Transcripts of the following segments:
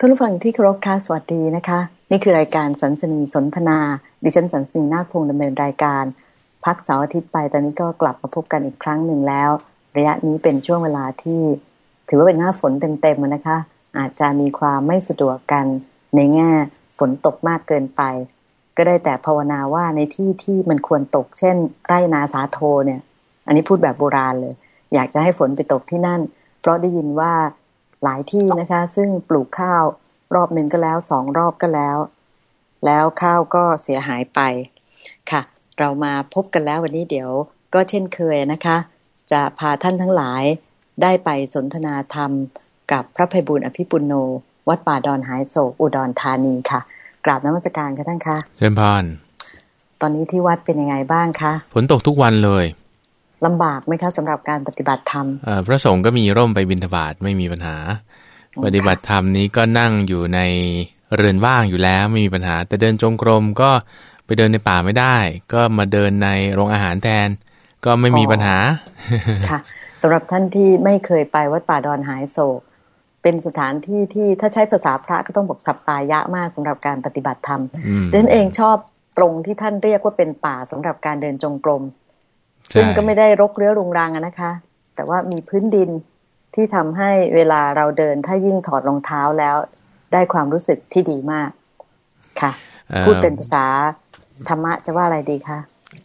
ท่านผู้ฟังที่เคารพค่ะสวัสดีนะคะ นี่คือรายการสันสนีสนทนา ดิฉันสันสนีนาคพงศ์ดำเนินรายการ พักเสาร์อาทิตย์ไปตอนนี้ก็กลับมาพบกันอีกครั้งหนึ่งแล้ว ระยะนี้เป็นช่วงเวลาที่ ถือว่าเป็นหน้าฝนเต็มๆนะคะ อาจจะมีความไม่สะดวกกันในแง่ฝนตกมากเกินไป ก็ได้แต่ภาวนาว่าในที่ที่มันควรตก เช่น ไร่นาสาโทเนี่ย อันนี้พูดแบบโบราณเลย อยากจะให้ฝนไปตกที่นั่น เพราะได้ยินว่า หลายที่นะคะ ซึ่งปลูกข้าวรอบหนึ่งก็แล้วสองรอบก็แล้ว แล้วข้าวก็เสียหายไปค่ะ เรามาพบกันแล้ววันนี้เดี๋ยวก็เช่นเคยนะคะ จะพาท่านทั้งหลายได้ไปสนทนาธรรมกับพระภัยบุญอภิปุโน วัดป่าดอนหายโศกอุดรธานีค่ะ กราบนมัสการค่ะท่านคะเชิญพานตอนนี้ที่วัดเป็นยังไงบ้างคะฝนตกทุกวันเลย ลำบากไหมคะสำหรับการปฏิบัติธรรมเอ่อพระสงฆ์ก็มีร่มไปบิณฑบาตไม่มีปัญหา ปฏิบัติธรรมนี้ก็นั่งอยู่ในเรือนว่างอยู่แล้วไม่มีปัญหา แต่เดินจงกรมก็ไปเดินในป่าไม่ได้ ก็มาเดินในโรงอาหารแทน ก็ไม่มีปัญหาค่ะสำหรับท่านที่ไม่เคยไปวัดป่าดอนหายโศก เป็นสถานที่ที่ถ้าใช้ภาษาพระก็ต้องบอกสัปปายะมากสำหรับการปฏิบัติธรรมอืมดิฉันเองชอบตรงที่ท่านเรียกว่าเป็นป่าสำหรับการเดินจงกรมใช่ ซึ่งก็ไม่ได้รกเรื้อรุงรังอะนะคะ แต่ว่ามีพื้นดินที่ทำให้เวลาเราเดินถ้ายิ่งถอดรองเท้าแล้ว ได้ความรู้สึกที่ดีมากค่ะเอ่อพูดเป็นภาษาธรรมะจะว่าอะไรดีคะ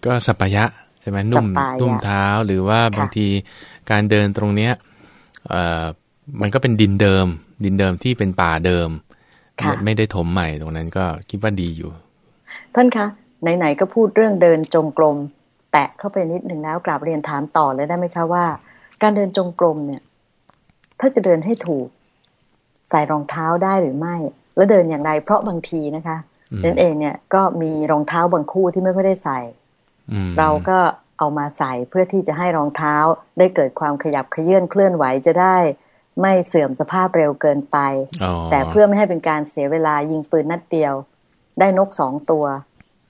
ก็สัปปายะใช่ไหมนุ่มสัปปายะนุ่มเท้าหรือว่าค่ะบางทีการเดินตรงเนี้ยเอ่อมันก็เป็นดินเดิม ดินเดิมที่เป็นป่าเดิมค่ะไม่ไม่ได้ถมใหม่ตรงนั้นก็คิดว่าดีอยู่ ท่านคะไหนๆก็พูดเรื่องเดินจงกรม แตะเข้าไปนิดหนึ่งแล้วกราบเรียนถามต่อเลยได้ไหมคะว่า การเดินจงกรมเนี่ย ถ้าจะเดินให้ถูก ใส่รองเท้าได้หรือไม่ แล้วเดินอย่างไรเพราะบางทีนะคะอืมนั่นเองเนี่ยก็มีรองเท้าบางคู่ที่ไม่ค่อยได้ใส่อืมเราก็เอามาใส่เพื่อที่จะให้รองเท้าได้เกิดความขยับเขยื่อนเคลื่อนไหวจะได้ ไม่เสื่อมสภาพเร็วเกินไปอ๋อแต่เพื่อไม่ให้เป็นการเสียเวลายิงปืนนัดเดียว ได้นกสองตัว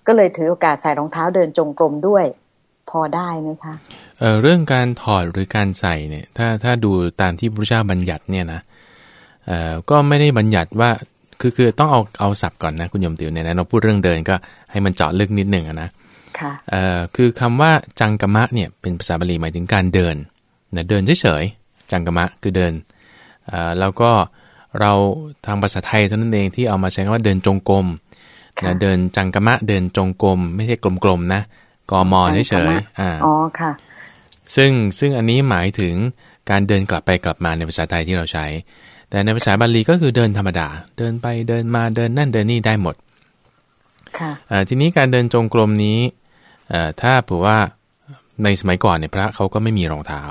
ก็เลยถือโอกาสใส่รองเท้าเดินจงกรมด้วย พอได้ไหมคะเอ่อเรื่องการถอดหรือการใส่เนี่ย ถ้าถ้าดูตามที่พระเจ้าบัญญัติเนี่ยนะเอ่อก็ไม่ได้บัญญัติว่าคือคือต้องเอาเอาศัพท์ก่อนนะคุณโยมติวเนี่ยนะเราพูดเรื่องเดินก็ให้มันเจาะลึกนิดหนึ่งอะนะค่ะเอ่อคือคำว่าจังกมะเนี่ยเป็นภาษาบาลีหมายถึงการเดินนะเดินเฉยๆจังกมะคือเดินเอ่อแล้วก็เราทางภาษาไทยเท่านั้นเองที่เอามาใช้คำว่าเดินจงกรมค่ะนะเดินจังกมะเดินจงกรมไม่ใช่กลมๆนะ กมจังกมะเฉยๆอ่าอ๋อค่ะ ซึ่งซึ่งอันนี้หมายถึงการเดินกลับไปกลับมาในภาษาไทยที่เราใช้ แต่ในภาษาบาลีก็คือเดินธรรมดา เดินไปเดินมาเดินนั่นเดินนี่ได้หมด ค่ะอ่าทีนี้การเดินจงกรมนี้เอ่อถ้าเผื่อว่าในสมัยก่อนเนี่ยพระเขาก็ไม่มีรองเท้า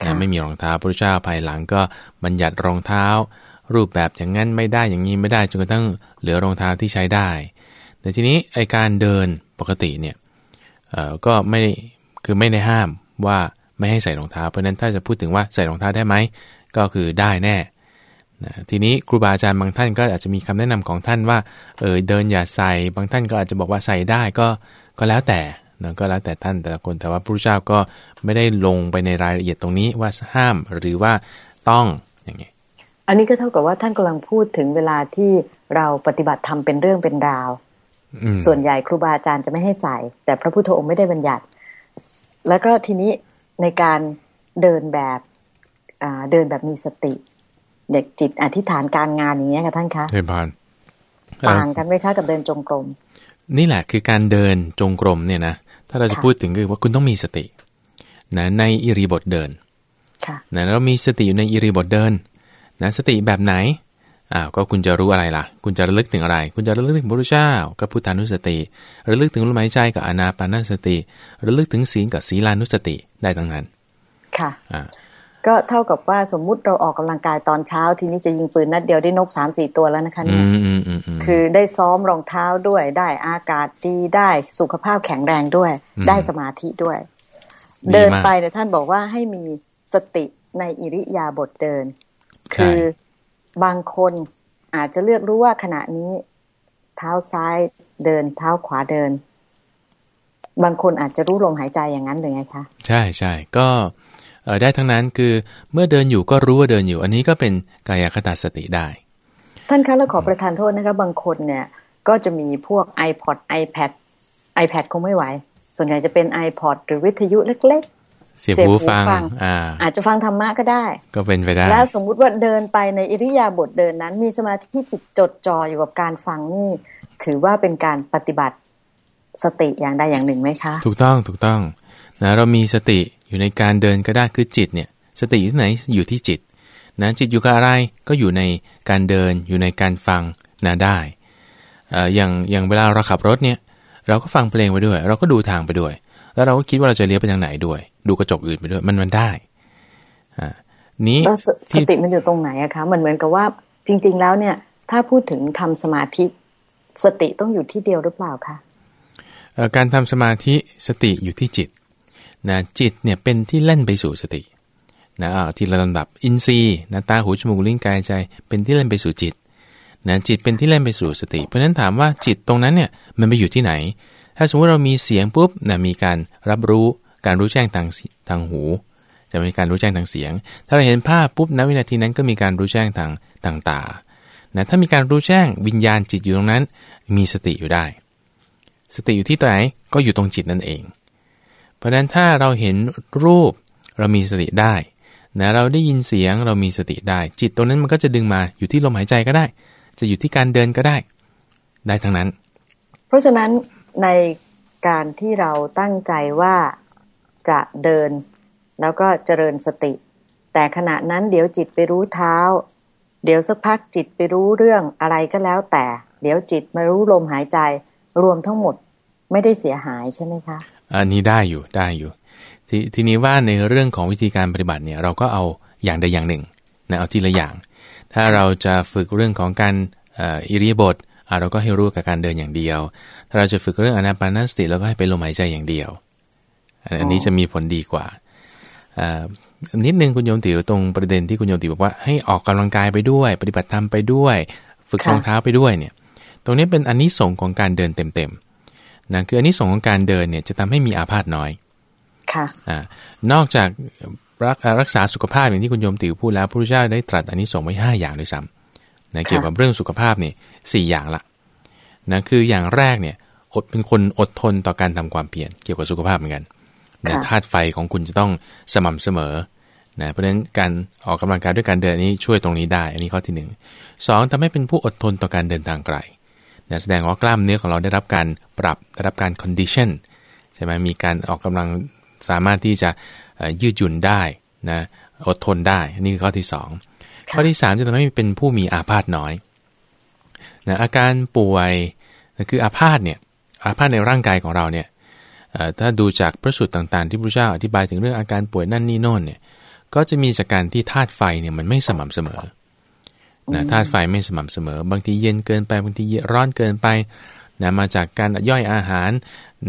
ค่ะนะไม่มีรองเท้าพระเจ้าภายหลังก็บัญญัติรองเท้า รูปแบบอย่างนั้นไม่ได้อย่างนี้ไม่ได้จนกระทั่งเหลือรองเท้าที่ใช้ได้ แต่ทีนี้ไอการเดินปกติเนี่ยเอ่อ ก็ไม่คือไม่ได้ห้ามว่าไม่ให้ใส่รองเท้า เพราะนั้นถ้าจะพูดถึงว่าใส่รองเท้าได้ไหมก็คือได้แน่นะทีนี้ครูบาอาจารย์บางท่านก็อาจจะมีคำแนะนำของท่านว่าเออเดินอย่าใส่บางท่านก็อาจจะบอกว่าใส่ได้ก็ก็แล้วแต่นะก็แล้วแต่ท่านแต่ละคนแต่ว่าพระพุทธเจ้าก็ไม่ได้ลงไปในรายละเอียดตรงนี้ว่าห้ามหรือว่าต้องอย่างเงี้ยอันนี้ก็เท่ากับว่าท่านกำลังพูดถึงเวลาที่เราปฏิบัติธรรมเป็นเรื่องเป็นราว ส่วนใหญ่ครูบาอาจารย์จะไม่ให้ใส่ แต่พระพุทธองค์ไม่ได้บัญญัติ แล้วก็ทีนี้ในการเดินแบบอ่าเดินแบบมีสติเด็กจิตอธิษฐานการงานอย่างเงี้ยค่ะท่านคะเชิญพรเอ่อต่างกันไหมคะกับเดินจงกรม นี่แหละคือการเดินจงกรมเนี่ยนะถ้าเราจะค่ะพูดถึงคือว่าคุณต้องมีสตินะในอิริยาบถเดินค่ะนะเรามีสติอยู่ในอิริยาบถเดินนะสติแบบไหน อ้าวก็คุณจะรู้อะไรล่ะ คุณจะระลึกถึงอะไร คุณจะระลึกถึงพระพุทธเจ้าก็พุทธานุสติ ระลึกถึงลมหายใจกับอานาปานสติ ระลึกถึงศีลกับศีลานุสติได้ทั้งนั้น ค่ะอ่าก็เท่ากับว่าสมมุติเราออกกำลังกายตอนเช้า ทีนี้จะยิงปืนนัดเดียวได้นกสามสี่ตัวแล้วนะคะอืเนี่ยมอืมอืมอืมคือได้ซ้อมรองเท้าด้วยได้อากาศดีได้สุขภาพแข็งแรงด้วยอืมได้สมาธิด้วยดีเดินมากไปเนี่ยท่านบอกว่าให้มีสติในอิริยาบถเดินใช่คือ บางคนอาจจะเลือกรู้ว่าขณะนี้เท้าซ้ายเดินเท้าขวาเดิน บางคนอาจจะรู้ลมหายใจอย่างนั้นหรือไงคะ ใช่ใช่ก็เอ่อได้ทั้งนั้นคือเมื่อเดินอยู่ก็รู้ว่าเดินอยู่ อันนี้ก็เป็นกายคตาสติได้ ท่านคะแล้วขอประทานโทษนะคะบางคนเนี่ย ก็จะมีพวก iPod iPad iPad คงไม่ไหว ส่วนใหญ่จะเป็น iPod หรือวิทยุเล็กๆ เสียบหูฟังอ่า อาจจะฟังธรรมะก็ได้ ก็เป็นไปได้ แล้วสมมุติว่าเดินไปในอิริยาบถเดินนั้น มีสมาธิที่จิตจดจ่ออยู่กับการฟังนี่ ถือว่าเป็นการปฏิบัติสติอย่างใดอย่างหนึ่งไหมคะ ถูกต้องถูกต้องนะเรามีสติอยู่ในการเดินก็ได้คือจิตเนี่ย สติอยู่ที่ไหนอยู่ที่จิตนะจิตอยู่กับอะไรก็อยู่ในการเดินอยู่ในการฟังนะได้อย่างอย่างเวลาเราขับรถเนี่ย เราก็ฟังเพลงไปด้วย เราก็ดูทางไปด้วย แล้วเราก็คิดว่าเราจะเลี้ยวไปทางไหนด้วย ดูกระจกอื่นไปด้วยมันมันได้ อ่า นี้สติมันอยู่ตรงไหนอะคะมันเหมือนกับว่า จริง ๆ แล้วเนี่ย ถ้าพูดถึงทำสมาธิสติต้องอยู่ที่เดียวหรือเปล่าคะการทำสมาธิสติอยู่ที่จิตนะจิตเนี่ยเป็นที่เล่นไปสู่สตินะทีละลำดับอินทรีย์นะตาหูจมูกลิ้นกายใจ เป็นที่เล่นไปสู่จิตนะจิตเป็นที่เล่นไปสู่สติ เพราะฉะนั้นถามว่าจิตตรงนั้นเนี่ยมันไปอยู่ที่ไหน ถ้าสมมติเรามีเสียงปุ๊บนะมีการรับรู้ การรู้แจ้งทางทางหู จะมีการรู้แจ้งทางเสียง ถ้าเราเห็นภาพปุ๊บณวินาทีนั้นก็มีการรู้แจ้งทางทางตานะถ้ามีการรู้แจ้งวิญญาณจิตอยู่ตรงนั้น มีสติอยู่ได้ สติอยู่ที่ตัวไหนก็อยู่ตรงจิตนั่นเอง เพราะฉะนั้นถ้าเราเห็นรูปเรามีสติได้นะเราได้ยินเสียงเรามีสติได้ จิตตรงนั้นมันก็จะดึงมาอยู่ที่ลมหายใจก็ได้ จะอยู่ที่การเดินก็ได้ ได้ทั้งนั้น เพราะฉะนั้นในการที่เราตั้งใจว่า จะเดิน แล้วก็เจริญสติ แต่ขณะนั้นเดี๋ยวจิตไปรู้เท้า เดี๋ยวสักพักจิตไปรู้เรื่องอะไรก็แล้วแต่ เดี๋ยวจิตมารู้ลมหายใจรวมทั้งหมดไม่ได้เสียหายใช่ไหมคะ อันนี้ได้อยู่ได้อยู่ททีนี้ว่าในเรื่องของวิธีการปฏิบัติเนี่ยเราก็เอาอย่างใดอย่างหนึ่งนะเอาทีละอย่าง ถ้าเราจะฝึกเรื่องของการอิริยาบถเราก็ให้รู้กับการเดินอย่างเดียว ถ้าเราจะฝึกเรื่องอนาปานสติเราก็ให้ไปลมหายใจอย่างเดียว อันนี้จะมีผลดีกว่านิดนึงคุณโยมติ๋วตรงประเด็นที่คุณโยมติ๋วบอกว่าให้ออกกำลังกายไปด้วย ปฏิบัติธรรมไปด้วย ฝึกรองเท้าไปด้วยเนี่ย ตรงนี้เป็นอันนี้ส่งของการเดินเต็มๆนะคืออันนี้ส่งของการเดินเนี่ยจะทำให้มีอาพาธน้อยค่ะนอกจากรักรักษาสุขภาพอย่างที่คุณโยมติ๋วพูดแล้วพระพุทธเจ้าได้ตรัสอันนี้ส่งไว้5อย่างด้วยซ้ำนะเกี่ยวกับเรื่องสุขภาพนี่สี่อย่างละนะคืออย่างแรกเนี่ยอดเป็นคนอดทนต่อการทำความเพียรเกี่ยวกับสุขภาพเหมือนกัน นะธาตุไฟของคุณจะต้องสม่ำเสมอนะเพราะฉะนั้นการออกกำลังกายด้วยการเดินนี้ช่วยตรงนี้ได้ อันนี้ข้อที่1นสองทำให้เป็นผู้อดทนต่อการเดินทางไกลนะแสดงว่ากล้ามเนื้อของเราได้รับการปรับได้รับการ condition ใช่ไหมมีการออกกำลังสามารถที่จะยืดหยุ่นได้นะอดทนได้ นี่คือข้อที่ 2 ข้อที่ 3 จะทำให้เป็นผู้มีอาพาธน้อยนะอาการป่วยนะคืออาพาธเนี่ยอาพาธในร่างกายของเราเนี่ย ถ้าดูจากพระสูตรต่างๆ ที่พระเจ้าอธิบายถึงเรื่องอาการป่วยนั่นนี่โน่นเนี่ยก็จะมีจากการที่ธาตุไฟเนี่ยมันไม่สม่ำเสมอนะธาตุไฟไม่สม่ำเสมอ บางทีเย็นเกินไปบางทีร้อนเกินไปนะมาจากการย่อยอาหาร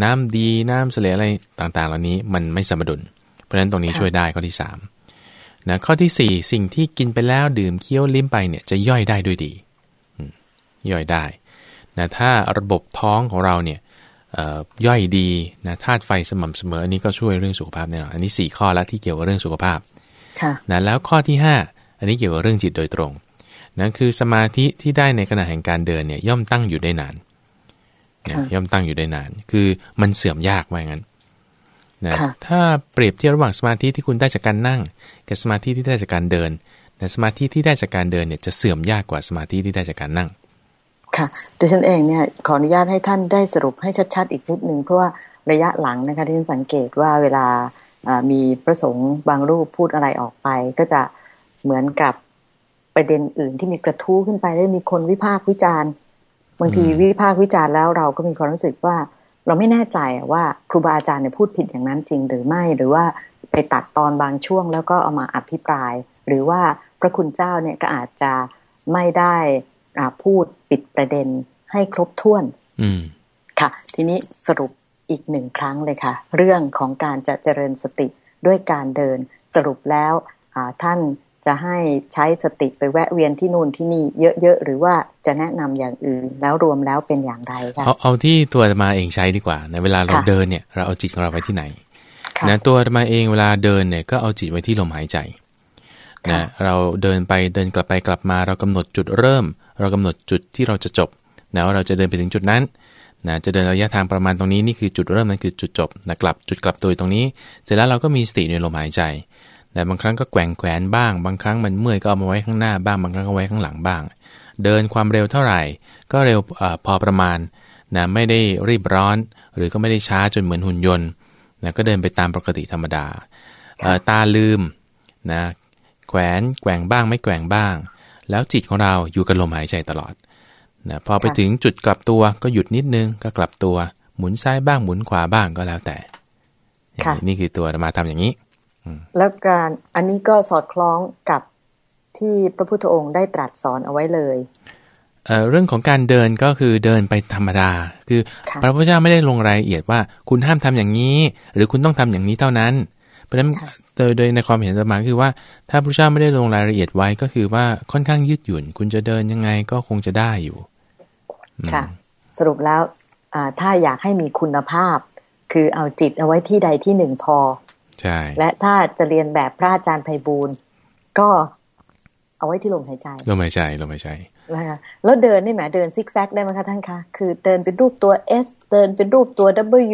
น้ำดีน้ำเสลอะไรต่างๆ เหล่านี้มันไม่สมดุล เพราะฉะนั้นตรงนี้ช่วยได้ข้อที่3นะข้อที่ 4 สิ่งที่กินไปแล้วดื่มเคี้ยวลิ้มไปเนี่ยจะย่อยได้ด้วยดี ย่อยได้นะถ้าระบบท้องของเราเนี่ย ย่อยดีนะธาตุไฟสม่ำเสมออันนี้ก็ช่วยเรื่องสุขภาพแน่นอนอันนี้ 4 ข้อแล้วที่เกี่ยวกับเรื่องสุขภาพนะแล้วข้อที่ 5 อันนี้เกี่ยวกับเรื่องจิตโดยตรงนั่นคือสมาธิที่ได้ในขณะแห่งการเดินเนี่ยย่อมตั้งอยู่ได้นานย่อมตั้งอยู่ได้นาน คือมันเสื่อมยากว่างั้นนะถ้าเปรียบเทียบระหว่างสมาธิที่คุณได้จากการนั่ง กับสมาธิที่ได้จากการเดินแต่สมาธิที่ได้จากการเดินเนี่ยจะเสื่อมยากกว่าสมาธิที่ได้จากการนั่ง ค่ะดิฉันเองเนี่ยขออนุญาตให้ท่านได้สรุปให้ชัดๆ อีกนิดหนึ่งเพราะว่าระยะหลังนะคะที่ฉันสังเกตว่าเวลามีประสงค์บางรูปพูดอะไรออกไป ก็จะเหมือนกับประเด็นอื่นที่มีกระทู้ขึ้นไปได้มีคนวิพากษ์วิจารณ์บางทีวิพากษ์วิจารณ์แล้วเราก็มีความรู้สึกว่า เราไม่แน่ใจว่าครูบาอาจารย์เนี่ยพูดผิดอย่างนั้นจริงหรือไม่หรือว่าไปตัดตอนบางช่วงแล้วก็เอามาอภิปราย หรือว่าพระคุณเจ้าเนี่ยก็อาจจะไม่ได้ พูดปิดประเด็นให้ครบถ้วนอืมค่ะ ทีนี้สรุปอีกหนึ่งครั้งเลยค่ะ เรื่องของการจะเจริญสติด้วยการเดิน สรุปแล้วท่านจะให้ใช้สติไปแวะเวียนที่นู่นที่นี่เยอะๆ หรือว่าจะแนะนำอย่างอื่น แล้วรวมแล้วเป็นอย่างไรคะเอาเอาที่ตัวมาเองใช้ดีกว่าในเวลาเราเดินเนี่ย เราเอาจิตของเราไว้ที่ไหนนะตัวมาเองเวลาเดินเนี่ยก็เอาจิตไว้ที่ลมหายใจ นะเราเดินไปเดินกลับไปกลับมา เรากำหนดจุดเริ่ม เรากำหนดจุดที่เราจะจบนะว่าเราจะเดินไปถึงจุดนั้นนะจะเดินระยะทางประมาณตรงนี้นี่คือจุดเริ่มนั่นคือจุดจบนะกลับจุดกลับตัวตรงนี้ เสร็จแล้วเราก็มีสติในลมหายใจแต่บางครั้งก็แกว่งแขวนบ้าง บางครั้งมันเมื่อยก็เอามาไว้ข้างหน้าบ้างบางครั้งก็ไว้ข้างหลังบ้าง เดินความเร็วเท่าไหร่ ก็เร็วอพอประมาณนะไม่ได้รีบร้อน หรือก็ไม่ได้ช้าจนเหมือนหุ่นยนต์นะก็เดินไปตามปกติธรรมดาตาลืมนะ แขวนแกว่งบ้างไม่แกว่งบ้าง แล้วจิตของเราอยู่กับลมหายใจตลอดนะพอไปถึงจุดกลับตัวก็หยุดนิดนึงก็กลับตัวหมุนซ้ายบ้างหมุนขวาบ้างก็แล้วแต่นี่คือตัวมาทำอย่างนี้แล้วการอันนี้ก็สอดคล้องกับที่พระพุทธองค์ได้ตรัสสอนเอาไว้เลยเเรื่องของการเดินก็คือเดินไปธรรมดา คือพระพุทธเจ้าไม่ได้ลงรายละเอียดว่า คุณห้ามทำอย่างนี้ หรือคุณต้องทำอย่างนี้เท่านั้น เพราะฉะนั้น โดยโดยในความเห็นสมาคือว่า ถ้าพระพุทธเจ้าไม่ได้ลงรายละเอียดไว้ก็คือว่าค่อนข้างยืดหยุ่น คุณจะเดินยังไงก็คงจะได้อยู่ ค่ะ สรุปแล้วถ้าอยากให้มีคุณภาพ คือเอาจิตเอาไว้ที่ใดที่หนึ่งพอ ใช่ และถ้าจะเรียนแบบพระอาจารย์ไพบูลก็เอาไว้ที่ลมหายใจลมหายใจลมหายใจนะคะแล้วเดินนี่แหมเดินซิกแซกได้ไหมคะท่านคะคือเดินเป็นรูปตัว S เดินเป็นรูปตัว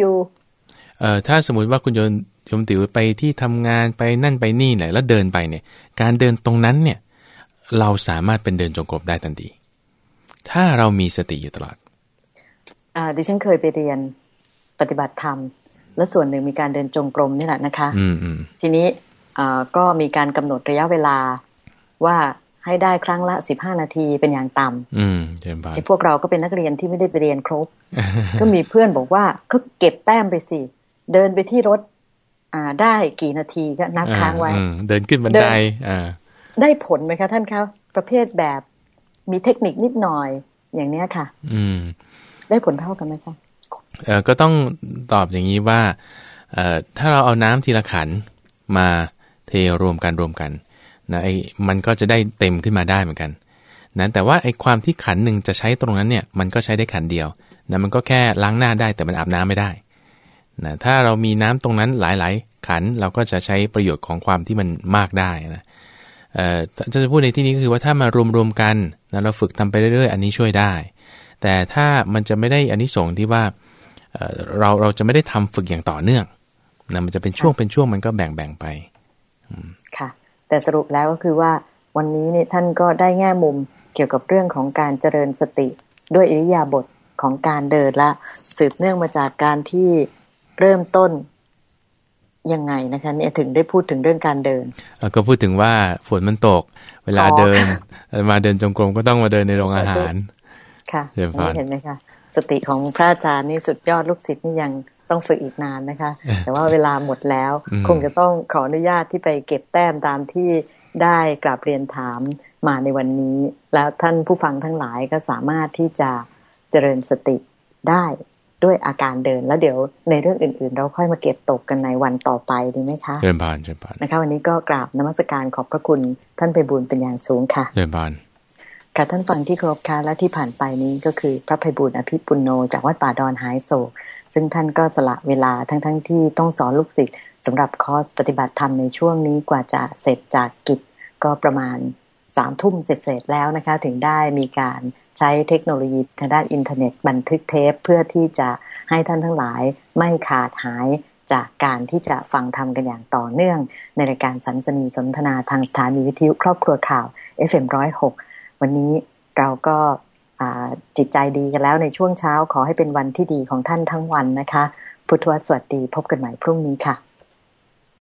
W เอ่อถ้าสมมุติว่าคุณโยน โยมติ๋วไปที่ทำงานไปนั่นไปนี่แหละแล้วเดินไปเนี่ย การเดินตรงนั้นเนี่ยเราสามารถเป็นเดินจงกรมได้ทันทีถ้าเรามีสติอยู่ตลอดอ่าดิฉันเคยไปเรียนปฏิบัติธรรม และส่วนหนึ่งมีการเดินจงกรมนี่แหละนะคะ อืทีนี้อ่าก็มีการกำหนดระยะเวลาว่าให้ได้ครั้งละสิบห้านาทีเป็นอย่างต่ำอืมเช่ไอ้พวกเราก็เป็นนักเรียนที่ไม่ได้ไปเรียนครบ ก็มีเพื่อนบอกว่าก็เก็บแต้มไปสิ เดินไปที่รถ อ่าได้กี่นาทีก็นับค้างไว้เดินขึ้นบันไดอ่าได้ผลไหมคะท่านคะประเภทแบบมีเทคนิคนิดหน่อยอย่างเนี้ยค่ะ อืม ได้ผลเท่ากันไหมคะเออก็ต้องตอบอย่างนี้ว่าเอ่อถ้าเราเอาน้ำทีละขันมาเทรวมกันรวมกันนะไอ้มันก็จะได้เต็มขึ้นมาได้เหมือนกันนะแต่ว่าไอ้ความที่ขันหนึ่งจะใช้ตรงนั้นเนี่ย มันก็ใช้ได้ขันเดียวนะมันก็แค่ล้างหน้าได้แต่มันอาบน้ำไม่ได้ นะถ้าเรามีน้ำตรงนั้นหลาย ๆ ขันเราก็จะใช้ประโยชน์ของความที่มันมากได้นะจะพูดในที่นี้ก็คือว่าถ้ามารวมๆกันนะเราฝึกทำไปเรื่อยๆ อันนี้ช่วยได้ แต่ถ้ามันจะไม่ได้อันนี้ส่งที่ว่าเราเราจะไม่ได้ทำฝึกอย่างต่อเนื่องนะมันจะเป็นช่วงเป็นช่วงมันก็แบ่งๆไปค่ะ แต่สรุปแล้วก็คือว่าวันนี้เนี่ยท่านก็ได้แง่มุมเกี่ยวกับเรื่องของการเจริญสติ ด้วยอิริยาบถของการเดินละ สืบเนื่องมาจากการที่ เริ่มต้นยังไงนะคะเนี่ยถึงได้พูดถึงเรื่องการเดินก็พูดถึงว่าฝนมันตก เวลาเดิน มาเดินจงกรมก็ต้องมาเดินในโรงอาหาร ค่ะนี่เห็นไหมคะสติของพระอาจารย์นี่สุดยอดลูกศิษย์นี่ยังต้องฝึกอีกนานนะคะ แต่ว่าเวลาหมดแล้ว คงจะต้องขออนุญาตที่ไปเก็บแต้มตามที่ได้กราบเรียนถามมาในวันนี้ แล้วท่านผู้ฟังทั้งหลายก็สามารถที่จะเจริญสติได้ ด้วยอาการเดิน แล้วเดี๋ยวในเรื่องอื่น ๆ เราค่อยมาเก็บตกกันในวันต่อไปดีไหมคะเดินบานเดินบานนะคะ วันนี้ก็กราบนมัสการขอบพระคุณท่านไปบุญเป็นอย่างสูงค่ะเดินบานค่ะท่านฟังที่เคารพคะและที่ผ่านไปนี้ก็คือพระไพบูลย์ อภิปุณโณจากวัดป่าดอนหายโศก ซึ่งท่านก็สละเวลาทั้งๆที่ต้องสอนลูกศิษย์สำหรับคอร์สปฏิบัติธรรมในช่วงนี้กว่าจะเสร็จจากกิจก็ประมาณสามทุ่มเสร็จแล้วนะคะ ถึงได้มีการ ใช้เทคโนโลยีทางด้านอินเทอร์เน็ตบันทึกเทปเพื่อที่จะให้ท่านทั้งหลายไม่ขาดหายจากการที่จะฟังธรรมกันอย่างต่อเนื่อง ในรายการศันสนีย์สนทนาทางสถานีวิทยุครอบครัวข่าว FM106 วันนี้เราก็จิตใจดีกันแล้วในช่วงเช้าขอให้เป็นวันที่ดีของท่านทั้งวันนะคะ พุทธวสวัสดีพบกันใหม่พรุ่งนี้ค่ะ